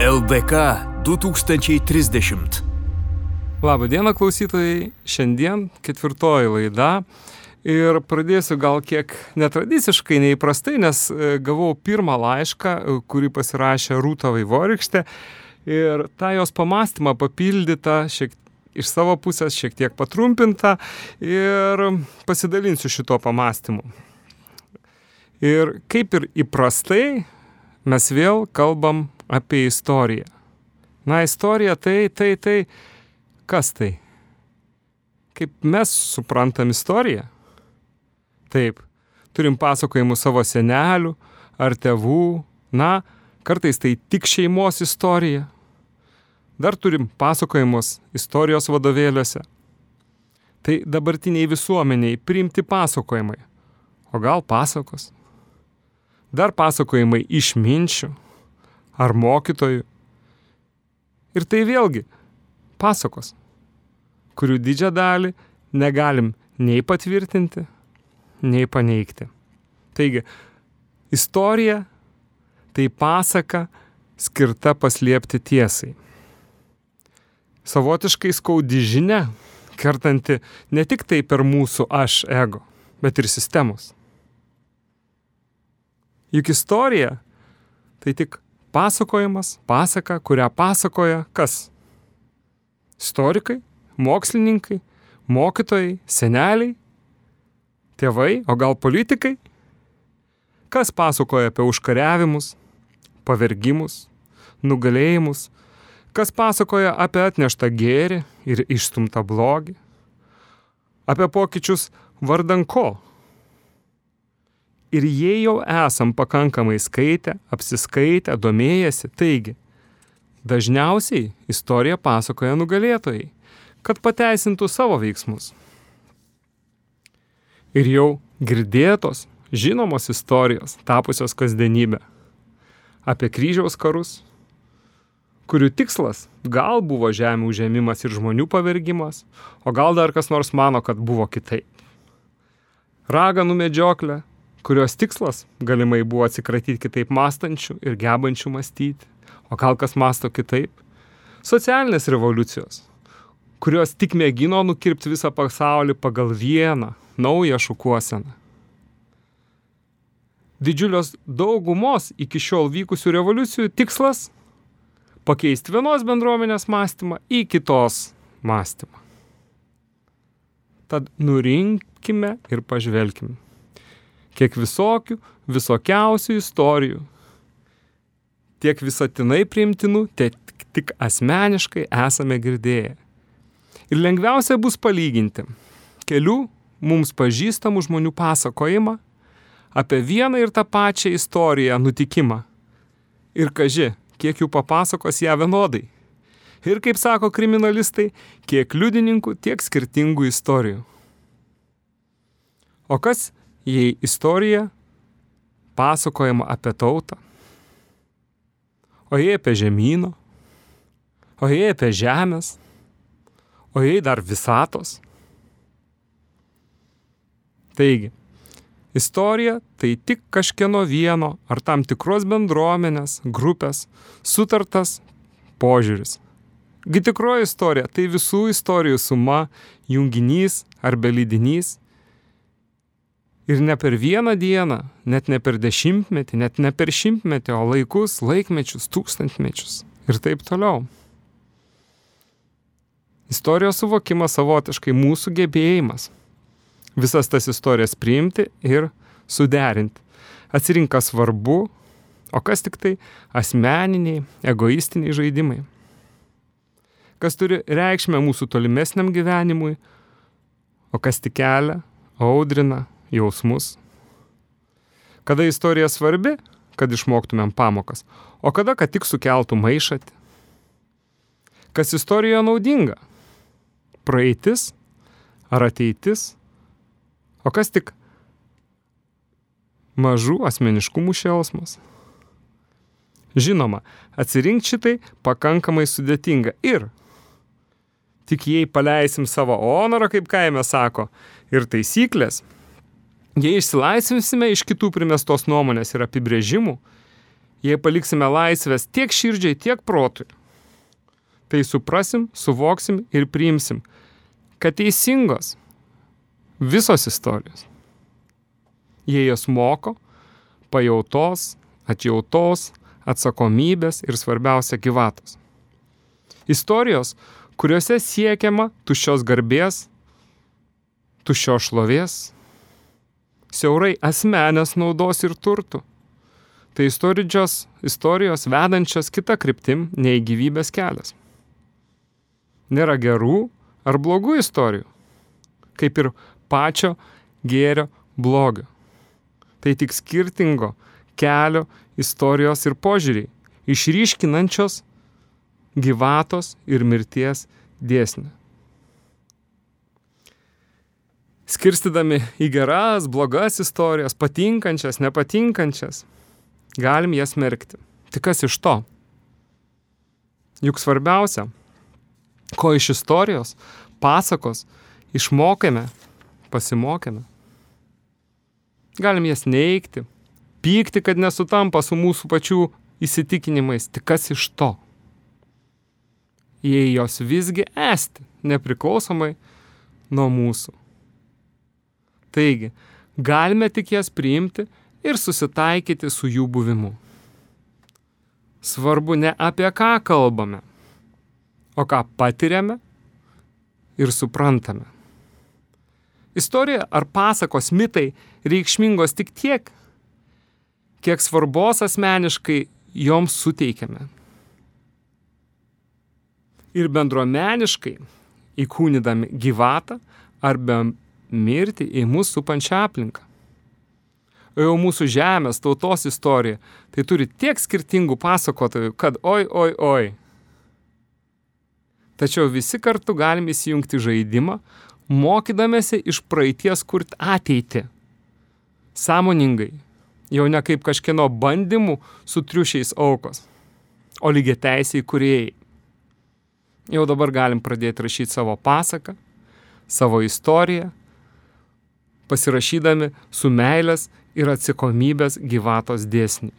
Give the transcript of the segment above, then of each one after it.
LDK 2030. Labą dieną klausytojai, šiandien ketvirtoji laida ir pradėsiu gal kiek netradiciškai, neįprastai, nes e, gavau pirmą laišką, e, kurį pasirašė Rūta Vaivorykštė ir tą jos pamastymą papildytą šiek iš savo pusės šiek tiek patrumpinta ir pasidalinsiu šito pamastymu. Ir kaip ir įprastai, mes vėl kalbam apie istoriją. Na, istorija tai, tai, tai, kas tai? Kaip mes suprantam istoriją? Taip, turim pasakojimų savo senelių ar tėvų, na, kartais tai tik šeimos istorija. Dar turim pasakojimus istorijos vadovėliuose. Tai dabartiniai visuomeniai priimti pasakojimai. O gal pasakos? Dar pasakojimai išminčių ar mokytojų. Ir tai vėlgi pasakos, kurių didžią dalį negalim nei patvirtinti, nei paneigti. Taigi, istorija tai pasaka skirta paslėpti tiesai. Savotiškai skaudi žinia, kertanti ne tik tai per mūsų aš ego, bet ir sistemos. Juk istorija tai tik pasakojimas, pasaka, kurią pasakoja kas? Istorikai, mokslininkai, mokytojai, seneliai, tėvai, o gal politikai? Kas pasakoja apie užkariavimus, pavergimus, nugalėjimus, kas pasakoja apie atneštą gėrį ir išstumtą blogį, apie pokyčius vardan ko Ir jei jau esam pakankamai skaitę, apsiskaitę, domėjęsi, taigi, dažniausiai istorija pasakoja nugalėtojai, kad pateisintų savo veiksmus. Ir jau girdėtos, žinomos istorijos, tapusios kasdienybė apie kryžiaus karus, kurių tikslas gal buvo žemė užėmimas ir žmonių pavergimas, o gal dar kas nors mano, kad buvo kitaip. Raganų medžioklė, kurios tikslas galimai buvo atsikratyti kitaip mąstančių ir gebančių mąstyti, o gal kas masto kitaip. Socialinės revoliucijos, kurios tik mėgino nukirpti visą pasaulį pagal vieną naują šukuoseną. Didžiulios daugumos iki šiol vykusių revoliucijų tikslas - pakeisti vienos bendruomenės mąstymą į kitos mąstymą. Tad nurinkime ir pažvelkime kiek visokių, visokiausių istorijų. Tiek visatinai priimtinų, tiek tik asmeniškai esame girdėję. Ir lengviausia bus palyginti kelių mums pažįstamų žmonių pasakojimą apie vieną ir tą pačią istoriją, nutikimą. Ir kaži, kiek jų papasakos ją vienodai. Ir kaip sako kriminalistai, kiek liudininkų, tiek skirtingų istorijų. O kas jei istorija pasakojama apie tautą, o jei apie žemynų, o jei apie žemės, o jei dar visatos. Taigi, istorija tai tik kažkieno vieno ar tam tikros bendruomenės, grupės, sutartas požiūris. Gi tikroji istorija tai visų istorijų suma, junginys ar belydinys Ir ne per vieną dieną, net ne per dešimtmetį, net ne per šimtmetį, o laikus, laikmečius, tūkstantmečius ir taip toliau. Istorijos suvokimas savotiškai mūsų gebėjimas visas tas istorijas priimti ir suderinti. Atsirink, kas svarbu, o kas tik tai asmeniniai, egoistiniai žaidimai. Kas turi reikšmę mūsų tolimesniam gyvenimui, o kas tik kelia, audrina, jausmus. Kada istorija svarbi, kad išmoktumėm pamokas, o kada, kad tik sukeltų maišatį. Kas istorijoje naudinga? Praeitis ar ateitis? O kas tik mažų asmeniškumų šėlsmas? Žinoma, atsirinkti šitai pakankamai sudėtinga ir tik jei paleisim savo honorą, kaip kaime sako, ir taisyklės, Jei išsilaisvinsime iš kitų primestos nuomonės ir apibrėžimų, jei paliksime laisvės tiek širdžiai, tiek protui, tai suprasim, suvoksim ir priimsim, kad teisingos visos istorijos. Jie jas moko, pajautos, atjautos, atsakomybės ir svarbiausia gyvatos. Istorijos, kuriuose siekiama tuščios garbės, tuščios šlovės, siaurai asmenės naudos ir turtų. Tai istorijos, istorijos vedančios kitą kryptim nei gyvybės kelias. Nėra gerų ar blogų istorijų, kaip ir pačio gėrio blogio. Tai tik skirtingo kelio istorijos ir požiūriai, išryškinančios gyvatos ir mirties dėsnį. Skirstydami į geras, blogas istorijas, patinkančias, nepatinkančias, galim jas merkti. Tik kas iš to? Juk svarbiausia, ko iš istorijos, pasakos išmokėme, pasimokėme. Galim jas neikti, pykti, kad nesutampa su mūsų pačių įsitikinimais, tik kas iš to? Jei jos visgi esti, nepriklausomai nuo mūsų. Taigi, galime tik jas priimti ir susitaikyti su jų buvimu. Svarbu ne apie ką kalbame, o ką patiriame ir suprantame. Istorija ar pasakos mitai reikšmingos tik tiek, kiek svarbos asmeniškai joms suteikiame. Ir bendruomeniškai įkūnydami gyvatą arba mirti į mūsų supančią aplinką. O jau mūsų žemės, tautos istorija, tai turi tiek skirtingų pasakotojų, kad oi, oi, oi. Tačiau visi kartu galim įsijungti žaidimą, mokydamėsi iš praeities kurti ateitį. Sąmoningai, jau ne kaip kažkieno bandymų su triušiais aukos, o lygiai teisiai kuriejai. Jau dabar galim pradėti rašyti savo pasaką, savo istoriją, pasirašydami su meilės ir atsakomybės gyvatos dėsnį.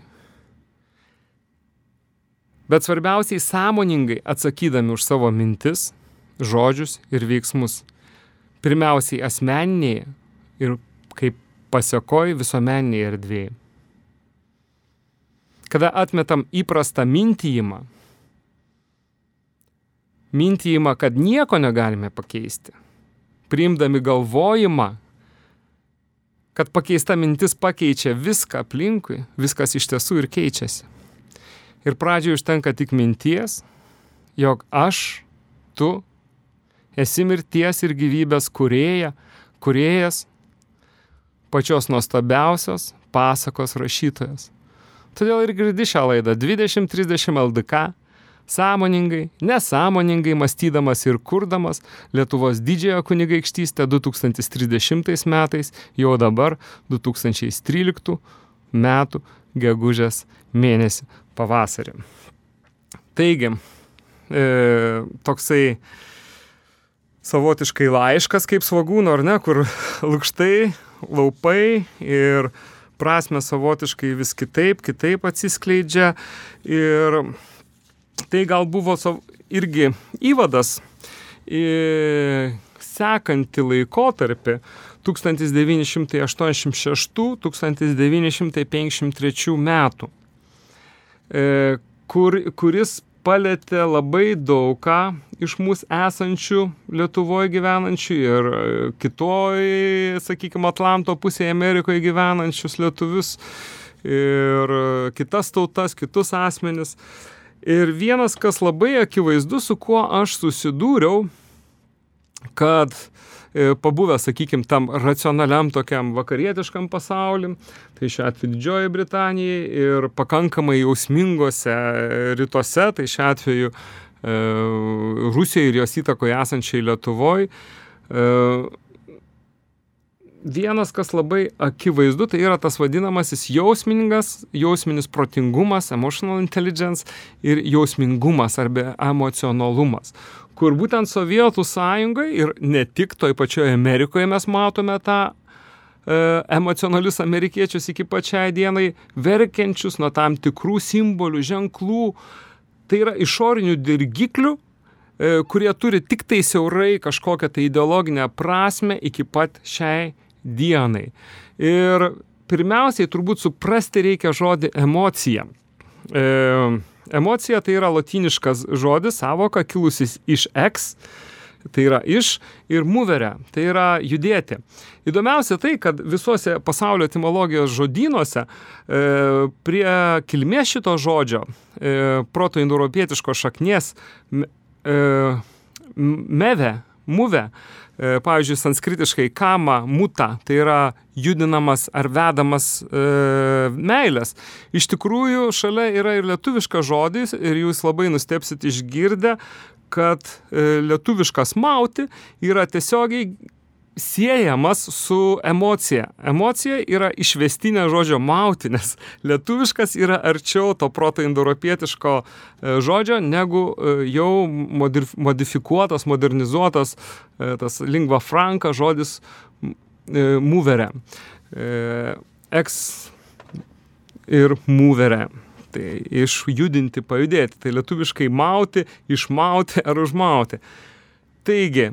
Bet svarbiausiai sąmoningai atsakydami už savo mintis, žodžius ir veiksmus. Pirmiausiai asmeninėje ir kaip pasiekoj visuomeninėje erdvėje. Kada atmetam įprastą mintyjimą, mintyjimą, kad nieko negalime pakeisti, priimdami galvojimą, kad pakeista mintis pakeičia viską aplinkui, viskas iš tiesų ir keičiasi. Ir pradžioje užtenka tik minties, jog aš, tu, esi mirties ir gyvybės kurėja, kurėjas, pačios nuostabiausios pasakos rašytojas. Todėl ir girdi šią laidą 2030 LDK, sąmoningai, nesąmoningai mąstydamas ir kurdamas Lietuvos didžiąją kunigaikštystę 2030 metais, jau dabar 2013 metų gegužės mėnesį pavasarį. Taigi, e, toksai savotiškai laiškas kaip svagūno, ar ne, kur lūkštai laupai ir prasme savotiškai vis kitaip, kitaip atsiskleidžia. Ir tai gal buvo irgi įvadas į sekantį laikotarpį 1986-1953 metų, e, kur, kuris palėtė labai daug ką iš mūsų esančių Lietuvoje gyvenančių ir e, kitoj, sakykime, Atlanto pusėje Amerikoje gyvenančius lietuvius ir e, kitas tautas, kitus asmenis. Ir vienas, kas labai akivaizdu, su kuo aš susidūriau, kad e, pabuvęs, sakykime, tam racionaliam tokiam vakarietiškam pasaulim, tai šiuo atveju Didžioji Britanija ir pakankamai jausmingose rytuose, tai šiuo atveju e, Rusijai ir jos įtakoje esančiai Lietuvoje. Vienas, kas labai akivaizdu, tai yra tas vadinamasis jausmingas, jausminis protingumas, emotional intelligence ir jausmingumas arba emocionalumas, kur būtent Sovietų sąjungai ir ne tik toj pačioje Amerikoje mes matome tą emocionalius amerikiečius iki pačiai dienai, verkiančius nuo tam tikrų simbolių, ženklų. Tai yra išorinių dirgiklių, e, kurie turi tik tai siaurai kažkokią tai ideologinę prasme iki pat šiai dienai. Ir pirmiausiai turbūt suprasti reikia žodį emocija. E, emocija tai yra latiniškas žodis, savoka kilusis iš ex, tai yra iš, ir moveria, tai yra judėti. Įdomiausia tai, kad visuose pasaulio etimologijos žodynuose e, prie kilmės šito žodžio, e, proto-indoeuropietiško šaknies, e, meve, muve, pavyzdžiui, sanskritiškai kama, muta, tai yra judinamas ar vedamas e, meilės. Iš tikrųjų, šalia yra ir lietuviškas žodis ir jūs labai nustepsit išgirdę, kad e, lietuviškas mauti yra tiesiogiai siejamas su emocija. Emocija yra išvestinė žodžio mauti, nes lietuviškas yra arčiau to proto indoeuropietiško e, žodžio, negu e, jau modifikuotas, modernizuotas e, tas lingva franka žodis moverė. Eks ir moverė. Tai išjudinti, pajudėti. Tai lietuviškai mauti, išmauti ar užmauti. Taigi,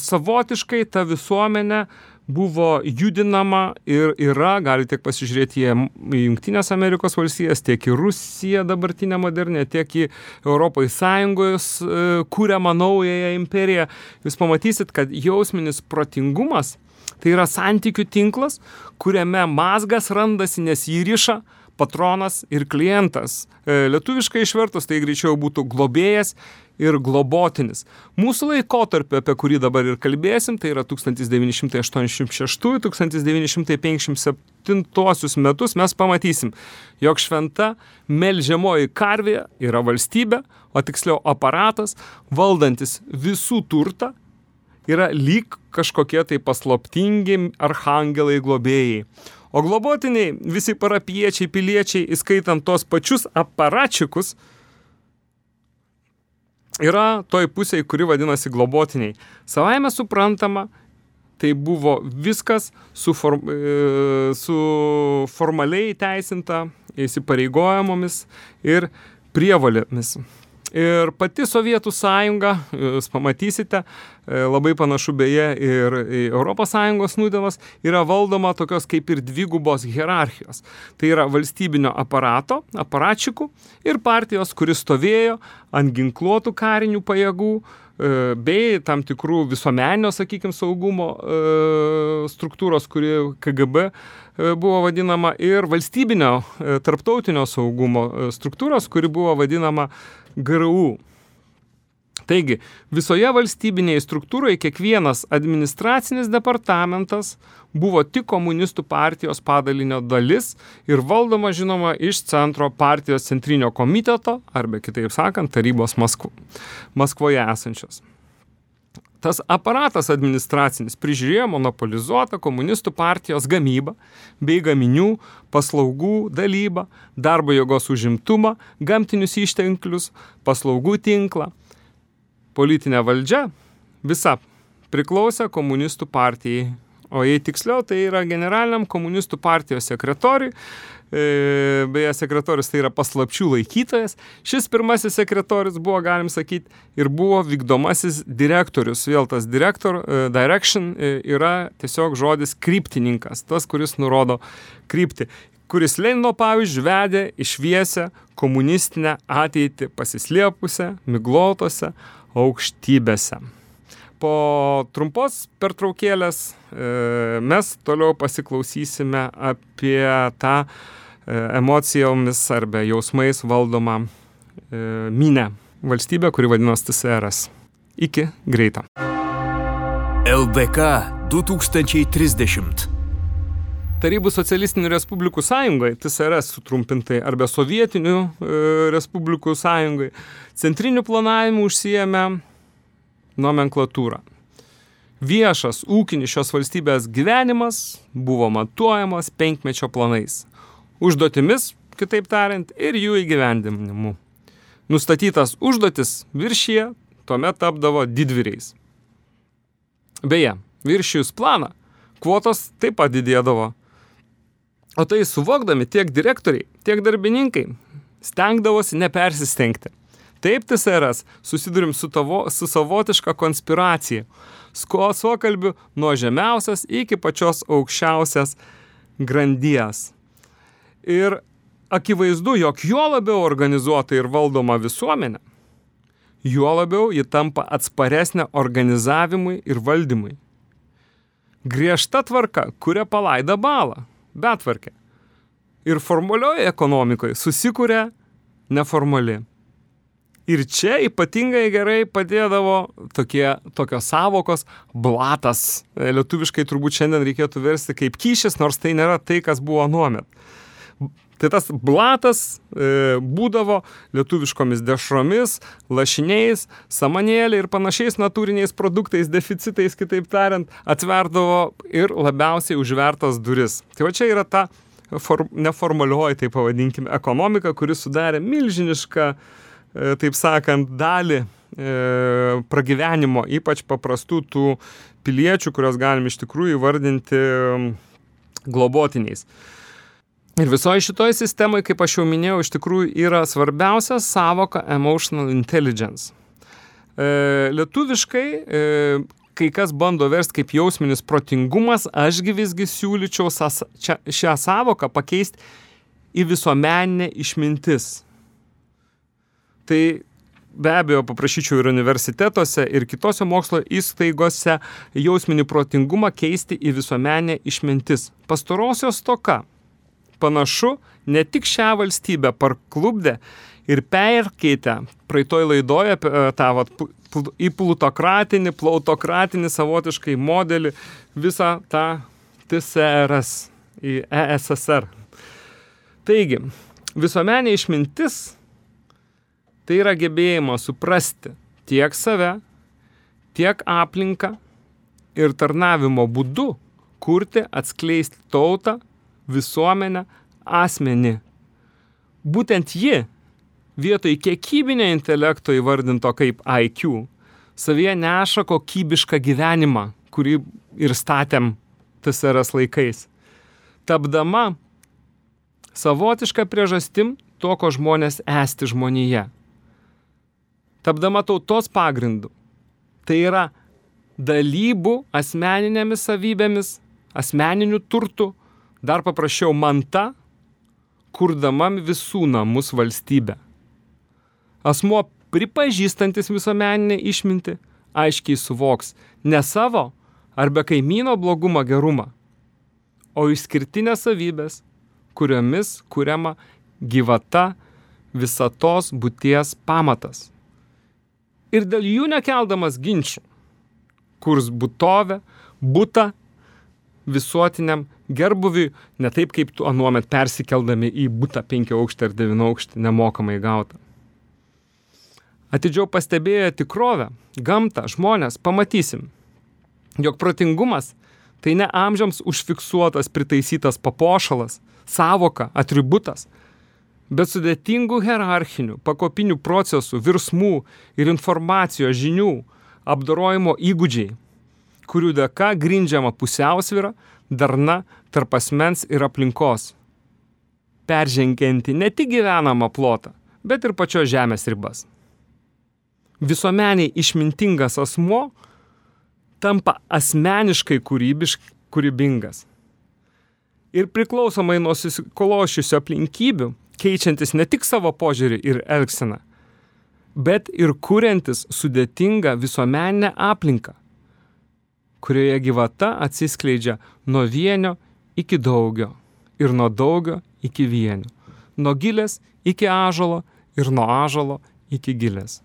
savotiškai ta visuomenė buvo judinama ir yra, galite tiek pasižiūrėti į Junktinės Amerikos valstijas, tiek į Rusiją dabartinę modernę, tiek į Europos Sąjungos e, kūriamą naująją imperiją. Jūs pamatysit, kad jausminis protingumas tai yra santykių tinklas, kuriame mazgas randasi, nes jį riša patronas ir klientas. E, lietuviškai išvertus tai greičiau būtų globėjas ir globotinis. Mūsų laikotarpio, apie kurį dabar ir kalbėsim, tai yra 1986-1957 metus, mes pamatysim, jog šventa melžiamoji karvė yra valstybė, o tiksliau aparatas, valdantis visų turtą, yra lyg kažkokie tai paslaptingi arhangelai globėjai. O globotiniai, visi parapiečiai, piliečiai, įskaitant tos pačius aparačiukus, yra toj pusėje, kuri vadinasi globotiniai. Savaime suprantama, tai buvo viskas su, form, e, su formaliai teisinta įsipareigojamomis ir prievalėmis. Ir pati Sovietų sąjunga, jūs pamatysite, e, labai panašu beje ir ES nudenos, yra valdoma tokios kaip ir dvigubos hierarchijos. Tai yra valstybinio aparato, aparačikų ir partijos, kuris stovėjo ant ginkluotų karinių pajėgų, e, bei tam tikrų visuomenio, sakykime, saugumo e, struktūros, kuri KGB buvo vadinama, ir valstybinio tarptautinio saugumo struktūros, kuri buvo vadinama GRU. Taigi, visoje valstybinėje struktūroje kiekvienas administracinis departamentas buvo tik komunistų partijos padalinio dalis ir valdoma, žinoma, iš centro partijos centrinio komiteto, arba kitaip sakant, tarybos Maskvo, Maskvoje esančios. Tas aparatas administracinis prižiūrėjo monopolizuotą komunistų partijos gamybą bei gaminių, paslaugų dalybą, darbo jėgos užimtumą, gamtinius išteklius, paslaugų tinklą. Politinė valdžia visa priklausė komunistų partijai, o jei tiksliau, tai yra generaliniam komunistų partijos sekretoriui, beje, sekretorius tai yra paslapčių laikytojas. Šis pirmasis sekretorius buvo, galim sakyti, ir buvo vykdomasis direktorius. Vėl tas direktor, e, direction e, yra tiesiog žodis kryptininkas, tas, kuris nurodo kryptį kuris Lenino pavyzdžių vedė išviesę komunistinę ateitį pasislėpusią, miglotose aukštybėse. Po trumpos pertraukėlės mes toliau pasiklausysime apie tą E, emocijomis arba jausmais valdoma e, minė valstybė, kuri vadinosi TSRS. Iki greito. LDK 2030 Tarybų socialistinių respublikų sąjungoje, TSRS sutrumpintai, arba sovietinių e, respublikų sąjungoje, centriniu planavimu užsijėmė nomenklatūrą. Viešas ūkinis šios valstybės gyvenimas buvo matuojamas penkmečio planais užduotimis, kitaip tariant, ir jų įgyvendinimu. Nustatytas užduotis viršyje tuomet tapdavo didvyriais. Beje, viršijus planą, kvotos taip pat didėdavo. O tai suvokdami tiek direktoriai, tiek darbininkai stengdavosi nepersistengti. Taip TSRS susidurim su, tavo, su savotiška konspiracija. Sko suokalbiu nuo žemiausias iki pačios aukščiausias grandies. Ir akivaizdu, jog juo labiau organizuota ir valdoma visuomenė, juo labiau ji tampa atsparesnė organizavimui ir valdymui. Griežta tvarka kuria palaidą balą, betvarkė. Ir formalioje ekonomikoje susikuria neformali. Ir čia ypatingai gerai padėdavo tokie, tokios savokos blatas. Lietuviškai turbūt šiandien reikėtų versti kaip kyšis, nors tai nėra tai, kas buvo nuomet. Tai tas blatas e, būdavo lietuviškomis dešromis, lašiniais, samanėlė ir panašiais natūriniais produktais, deficitais, kitaip tariant, atverdavo ir labiausiai užvertas duris. Tai va čia yra ta form, neformalioji, tai pavadinkime, ekonomika, kuri sudarė milžinišką, e, taip sakant, dalį e, pragyvenimo, ypač paprastų tų piliečių, kurios galim iš tikrųjų įvardinti globotiniais. Ir visoje šitoje sistemoje, kaip aš jau minėjau, iš tikrųjų yra svarbiausia savoka emotional intelligence. E, lietuviškai, e, kai kas bando versti kaip jausminis protingumas, ašgi visgi siūlyčiau sas, čia, šią savoką pakeisti į visuomeninę išmintis. Tai be abejo paprašyčiau ir universitetuose, ir kitose mokslo įstaigose jausminį protingumą keisti į visuomenę išmintis. Pastarosios toka panašu ne tik šią valstybę parklubdė ir perkeitė praeitoj laidoje e, tą vat, į plutokratinį, plautokratinį savotiškai modelį visą tą TSRS į ESSR. Taigi, visuomenė išmintis tai yra gebėjimas suprasti tiek save, tiek aplinką ir tarnavimo būdu kurti, atskleisti tautą visuomenę, asmenį. Būtent ji vietoj kiekybinio intelekto įvardinto kaip IQ savyje neša kokybišką gyvenimą, kurį ir statėm TSRS laikais. Tapdama savotišką priežastim to, ko žmonės esti žmonėje. Tapdama tautos pagrindu. Tai yra dalybų asmeninėmis savybėmis, asmeniniu turtu, Dar paprašiau manta, kurdama visų namus valstybę. Asmuo pripažįstantis visuomeninę išmintį aiškiai suvoks ne savo ar be kaimyno blogumą gerumą, o išskirtinės savybės, kuriomis kuriama gyvata visatos būties pamatas. Ir dėl jų nekeldamas ginčių, kurs būtovę, būtą visuotiniam gerbuviui, ne taip kaip tu anuomet persikeldami į būtą penkių aukštį ar devynių aukštį nemokamai gautą. Atidžiau pastebėję tikrovę, gamtą, žmonės, pamatysim, jog protingumas tai ne amžiams užfiksuotas pritaisytas papošalas, savoka, atributas, bet sudėtingų hierarchinių, pakopinių procesų, virsmų ir informacijos žinių apdorojimo įgūdžiai, kurių dėka grindžiama pusiausvyra, darna tarp asmens ir aplinkos, peržengianti ne tik gyvenamą plotą, bet ir pačios žemės ribas. Visuomeniai išmintingas asmo tampa asmeniškai kūrybingas. Ir priklausomai nuo susikološiusių aplinkybių, keičiantis ne tik savo požiūrį ir elgseną, bet ir kuriantis sudėtingą visuomeninę aplinką, kurioje gyvata atsiskleidžia nuo vienio iki daugio ir nuo daugio iki vienio, nuo gilės iki ažalo ir nuo ažalo iki gilės.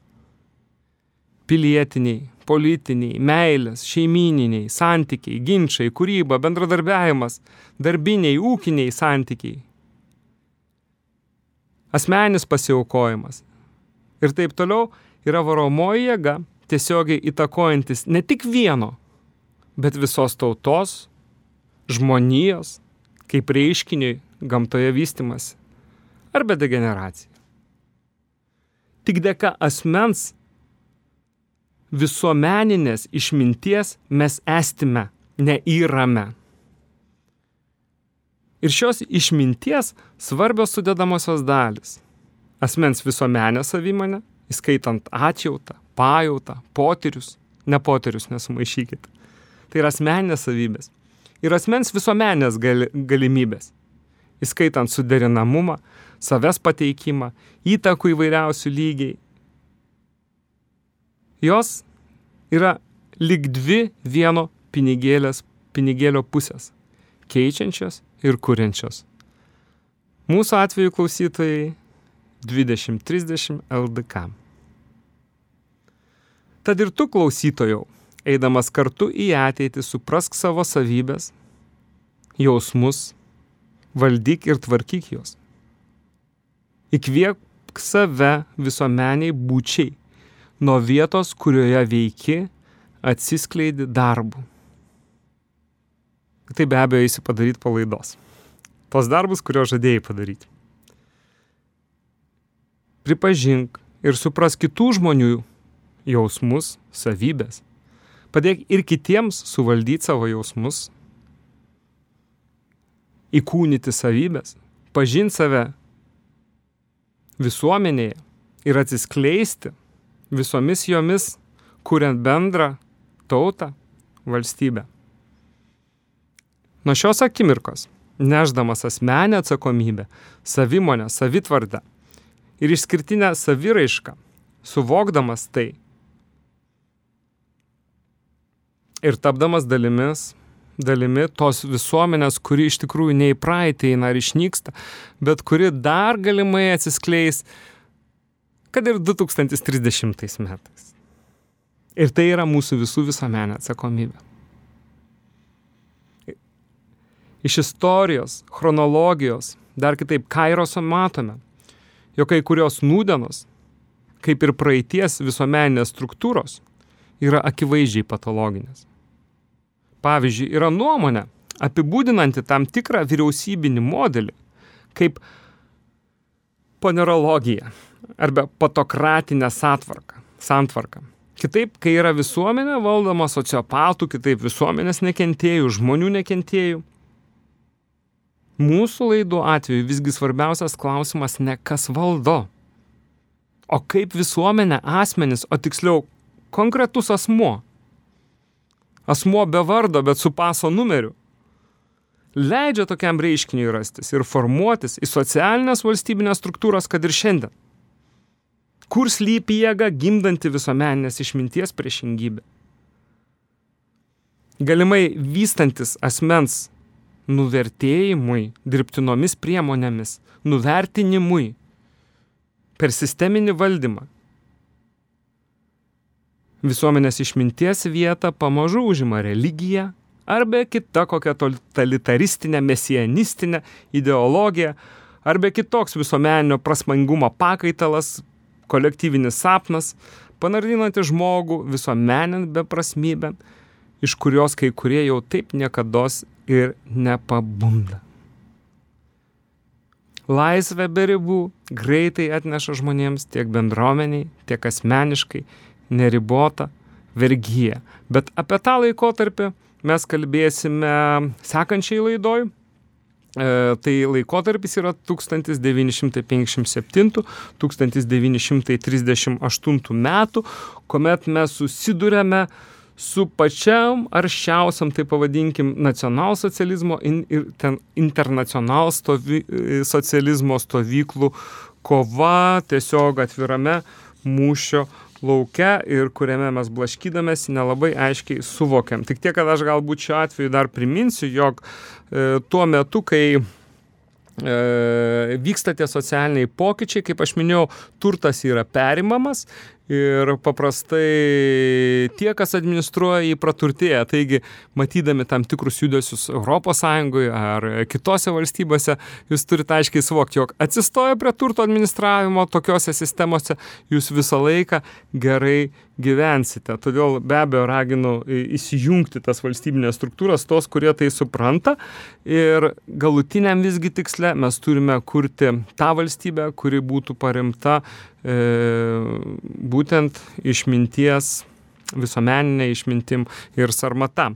Pilietiniai, politiniai, meilės, šeimininiai, santykiai, ginčiai, kūryba, bendradarbiavimas, darbiniai, ūkiniai santykiai. Asmenis pasiaukojimas. Ir taip toliau yra varomoji jėga, tiesiogiai įtakojantis ne tik vieno, bet visos tautos, žmonijos, kaip reiškiniui gamtoje vystimas arba degeneracija. Tik dėka asmens visuomeninės išminties mes estime, neįrame. Ir šios išminties svarbios sudėdamosios dalis. Asmens visuomenė savimonė, įskaitant atjautą, pajautą, potyrius, ne potyrius nesumaišykit. Tai yra asmeninės savybės. Ir asmens visuomenės gali, galimybės, įskaitant suderinamumą, savęs pateikimą, įtakų įvairiausių lygiai. Jos yra lyg dvi vieno pinigėlės, pinigėlio pusės - keičiančios ir kuriančios. Mūsų atveju klausytojai 2030 LDK. Tad ir tu klausytojau, eidamas kartu į ateitį, suprask savo savybės, jausmus, valdyk ir tvarkyk juos. Įkvėpk save visuomeniai būčiai, nuo vietos, kurioje veiki, atsiskleidi darbu. Tai be abejo eisi padaryti palaidos. Tos darbus, kurio žadėjai padaryti. Pripažink ir supras kitų žmonių jausmus, savybės. Padėk ir kitiems suvaldyti savo jausmus, įkūnyti savybės, pažinti save visuomenėje ir atsiskleisti visomis jomis, kuriant bendrą tautą, valstybę. Nuo šios akimirkos, neždamas asmenę atsakomybę, savimonę, savitvardą ir išskirtinę saviraišką, suvokdamas tai ir tapdamas dalimis, dalimi tos visuomenės, kuri iš tikrųjų ne į praeitį eina ar išnyksta, bet kuri dar galimai atsiskleis, kad ir 2030 metais. Ir tai yra mūsų visų visuomenė atsakomybė. Iš istorijos, chronologijos, dar kitaip kairoso matome, jog kai kurios nūdenos, kaip ir praeities visuomeninės struktūros, yra akivaizdžiai patologinės. Pavyzdžiui, yra nuomonė apibūdinanti tam tikrą vyriausybinį modelį kaip ponerologija arba patokratinę santvarką. santvarką. Kitaip, kai yra visuomenė valdoma sociopatų, kitaip visuomenės nekentėjų, žmonių nekentėjų, Mūsų laidų atveju visgi svarbiausias klausimas ne kas valdo, o kaip visuomenė, asmenis, o tiksliau konkretus asmuo. Asmuo be vardo, bet su paso numeriu. Leidžia tokiam reiškiniui rastis ir formuotis į socialinės valstybinės struktūras, kad ir šiandien. Kur slypi jėga gimdanti visuomeninės išminties priešingybę? Galimai vystantis asmens nuvertėjimui, dirbtinomis priemonėmis, nuvertinimui per sisteminį valdymą. Visuomenės išminties vietą pamažu užima religija arba kita kokia totalitaristinė, mesianistinė ideologija arba kitoks visuomeninio prasmangumo pakaitalas, kolektyvinis sapnas, panardinantis žmogų visuomenin beprasmybę, iš kurios kai kurie jau taip niekada ir nepabunda. Laisvė be ribų greitai atneša žmonėms tiek bendruomeniai, tiek asmeniškai neribota vergyja. Bet apie tą laikotarpį mes kalbėsime sekančiai laidoj. E, tai laikotarpis yra 1957-1938 metų, kuomet mes susidurėme su pačiam aršiausiam, tai pavadinkim, nacionalsocializmo ir ten internacional stovi, socializmo stovyklų kova tiesiog atvirame mūšio laukia ir kuriame mes blaškydamės nelabai aiškiai suvokiam. Tik tiek, kad aš galbūt šiuo atveju dar priminsiu, jog e, tuo metu, kai e, vyksta tie socialiniai pokyčiai, kaip aš minėjau, turtas yra perimamas ir paprastai tie, kas administruoja, jį praturtėja. Taigi, matydami tam tikrus judesius ES ar kitose valstybėse, jūs turite aiškiai suvokti, jog atsistoja prie turto administravimo tokiuose sistemose, jūs visą laiką gerai gyvensite. Todėl be abejo raginu įsijungti tas valstybinės struktūras, tos, kurie tai supranta. Ir galutiniam visgi tiksle mes turime kurti tą valstybę, kuri būtų paremta būtent išminties, visuomeninė išmintim ir sarmata.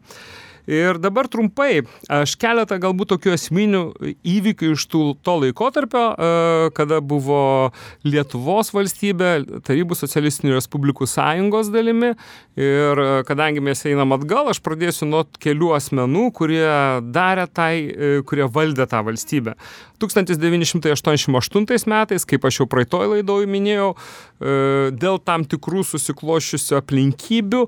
Ir dabar trumpai, aš keletą galbūt tokių esminių įvykių iš tų, to laikotarpio, e, kada buvo Lietuvos valstybė, Tarybų socialistinių respublikų sąjungos dalimi. Ir e, kadangi mes einam atgal, aš pradėsiu nuo kelių asmenų, kurie darė tai, e, kurie valdė tą valstybę. 1988 metais, kaip aš jau praeitoj laidoj minėjau, dėl tam tikrų susiklošiusių aplinkybių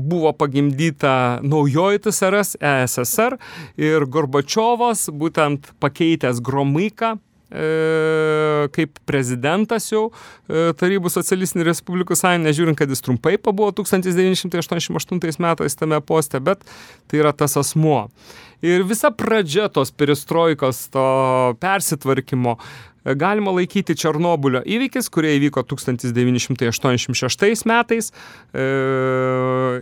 buvo pagimdyta naujoji TSRS, ESSR ir Gorbačiovas, būtent pakeitęs Gromyką, e, kaip prezidentas jau e, Tarybų socialistinių respublikų sąjungų, nežiūrint, kad jis trumpai pabuvo 1988 metais tame poste, bet tai yra tas asmuo. Ir visa pradžia tos perestroikos, to persitvarkymo galima laikyti Černobylio įvykis, kurie įvyko 1986 metais e,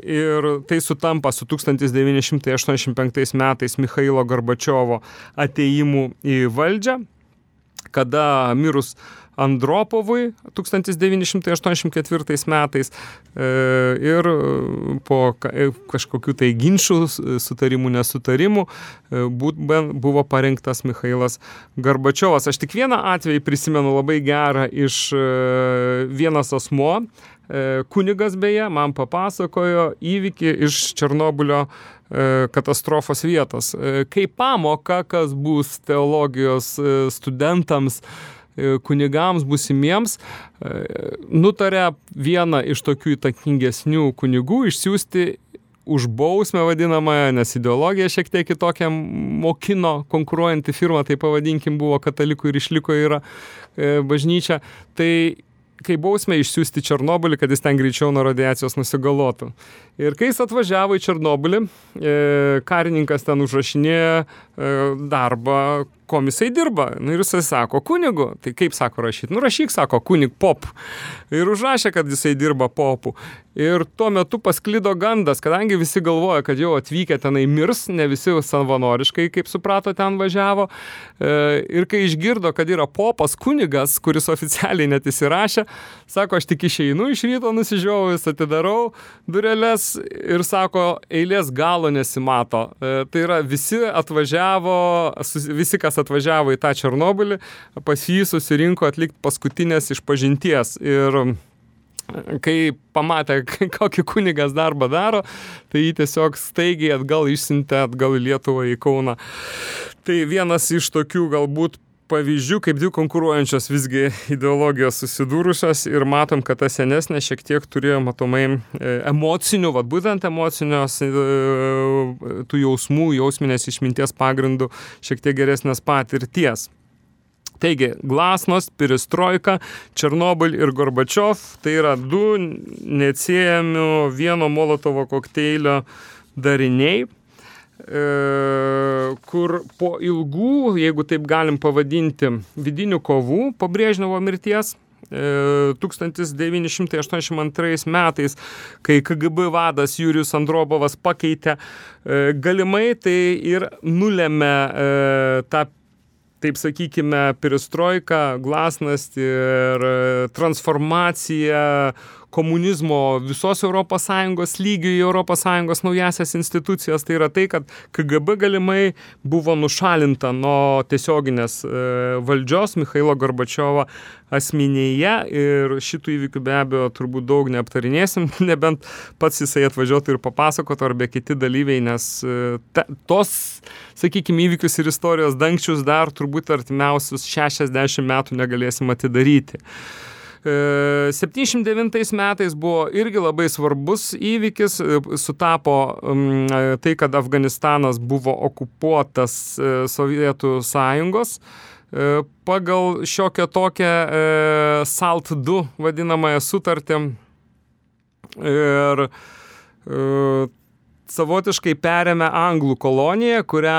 ir tai sutampa su 1985 metais Mikhailo Gorbačiovo ateimu į valdžią, kada mirus Andropovui 1984 metais e, ir po e, kažkokių tai ginčių, sutarimų, nesutarimų e, buvo parinktas Mikhailas Garbačiovas. Aš tik vieną atvejį prisimenu labai gerą iš vienas asmo, kunigas beje, man papasakojo įvykį iš Černobylio katastrofos vietos. Kaip pamoka, kas bus teologijos studentams, E, kunigams busimiems e, nutarė vieną iš tokių įtakingesnių kunigų išsiųsti už bausmę vadinamąją, nes ideologija šiek tiek kitokia mokino konkuruojanti firma, tai pavadinkim, buvo katalikų ir išliko yra e, bažnyčia. Tai kai bausmę išsiųsti Černobylį, kad jis ten greičiau nuo radiacijos nusigalotų. Ir kai jis atvažiavo į Černobylį, e, karininkas ten užrašinėjo e, darbą, kom jisai dirba. Nu, ir jisai sako, kunigu. Tai kaip sako rašyti? Nu, rašyk, sako, kunig pop. Ir užrašė, kad jisai dirba popu. Ir tuo metu pasklido gandas, kadangi visi galvoja, kad jau atvykę tenai mirs, ne visi savanoriškai, kaip suprato, ten važiavo. E, ir kai išgirdo, kad yra popas kunigas, kuris oficialiai net įsirašė, sako, aš tik išeinu iš ryto, nusižiovus, atidarau dureles ir sako, eilės galo nesimato. E, tai yra, visi atvažiavo, visi, kas atvažiavo į tą Černobylį, pas jį susirinko atlikti paskutinės išpažinties. Ir kai pamatė, kokį kunigas darbą daro, tai jį tiesiog staigiai atgal išsintė atgal į Lietuvą, į Kauną. Tai vienas iš tokių galbūt pavyzdžių, kaip dvi konkuruojančios visgi ideologijos susidūrusios ir matom, kad ta senesnė šiek tiek turėjo matomai e, emocinių, vad būtent emocinios e, tų jausmų, jausminės išminties pagrindų šiek tiek geresnės patirties. Taigi, Glasnost, Piristroika, Černobyl ir Gorbačiov tai yra du neatsiejami vieno Molotovo kokteilio dariniai kur po ilgų, jeigu taip galim pavadinti, vidinių kovų po Brėžnevo mirties 1982 e, metais, kai KGB vadas Jurijus Andropovas pakeitė, e, galimai tai ir nulėmė tą taip sakykime, perestroika, glasnost ir transformacija komunizmo visos ES lygių į ES naujasias institucijas, tai yra tai, kad KGB galimai buvo nušalinta nuo tiesioginės e, valdžios Mikhailo Gorbačiovo asmenėje ir šitų įvykių be abejo turbūt daug neaptarinėsim, nebent pats jisai atvažiuotų ir papasakotų arba kiti dalyviai, nes e, ta, tos, sakykime, įvykius ir istorijos dangčius dar turbūt artimiausius 60 metų negalėsim atidaryti. 79 metais buvo irgi labai svarbus įvykis, e, sutapo tai, kad Afganistanas buvo okupuotas e, Sovietų sąjungos e, pagal šiokią tokią SALT 2 vadinamąją sutartį. Ir savotiškai perėmė Anglų koloniją, kurią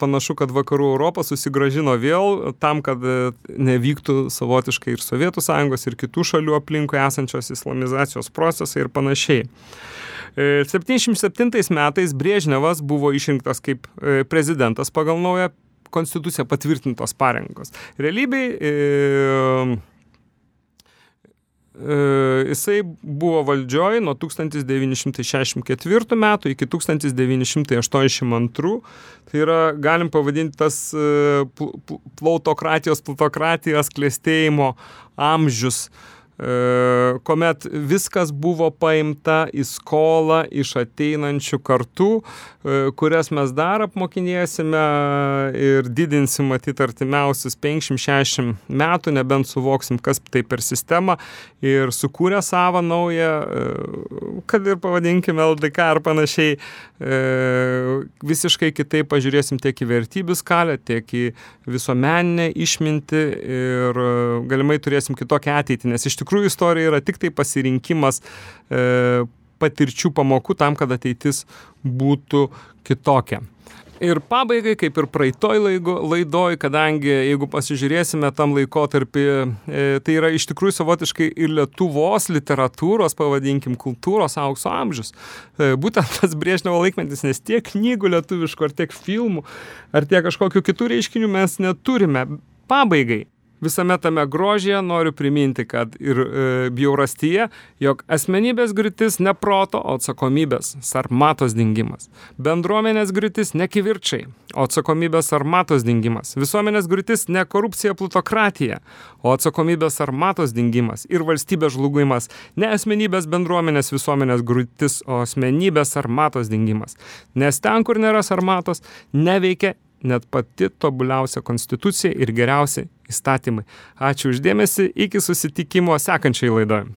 panašu, kad vakarų Europą susigražino vėl tam, kad e, nevyktų savotiškai ir Sovietų sąjungos, ir kitų šalių aplinkui esančios islamizacijos procesai ir panašiai. 77 e, metais Brėžnevas buvo išrinktas kaip e, prezidentas pagal naują konstituciją patvirtintos pareigos. Realybėj jisai buvo valdžioj nuo 1964 metų iki 1982. Tai yra, galim pavadinti tas plautokratijos, plutokratijos klėstėjimo amžius E, kuomet viskas buvo paimta į skolą iš ateinančių kartų, e, kurias mes dar apmokinėsime ir didinsim matyti artimiausius 50-60 metų, nebent suvoksim, kas tai per sistemą ir sukūrę savo naują, e, kad ir pavadinkime LDK ar panašiai, visiškai kitaip pažiūrėsim tiek į vertybių skalę, tiek į visuomeninę išmintį ir galimai turėsim kitokią ateitį, nes iš tikrųjų tikrųjų istorija yra tik tai pasirinkimas e, patirčių pamokų tam, kad ateitis būtų kitokia. Ir pabaigai, kaip ir praeitoj laidoj, kadangi jeigu pasižiūrėsime tam laikotarpį, e, tai yra iš tikrųjų savotiškai ir Lietuvos literatūros, pavadinkim, kultūros aukso amžius. E, būtent tas Briežnevo laikmetis, nes tiek knygų lietuviškų, ar tiek filmų, ar tiek kažkokių kitų reiškinių mes neturime. Pabaigai, visame tame grožyje noriu priminti, kad ir e, bjaurastyje, jog asmenybės griūtis ne proto, o atsakomybės sarmatos dingimas. Bendruomenės griūtis ne kivirčiai, o atsakomybės armatos dingimas. Visuomenės griūtis ne korupcija, plutokratija, o atsakomybės armatos dingimas ir valstybės žlugimas. Ne asmenybės bendruomenės visuomenės griūtis, o asmenybės armatos dingimas. Nes ten, kur nėra armatos, neveikia net pati tobuliausia konstitucija ir geriausi įstatymai. Ačiū uždėmesi, iki susitikimo sekančiai laidoje.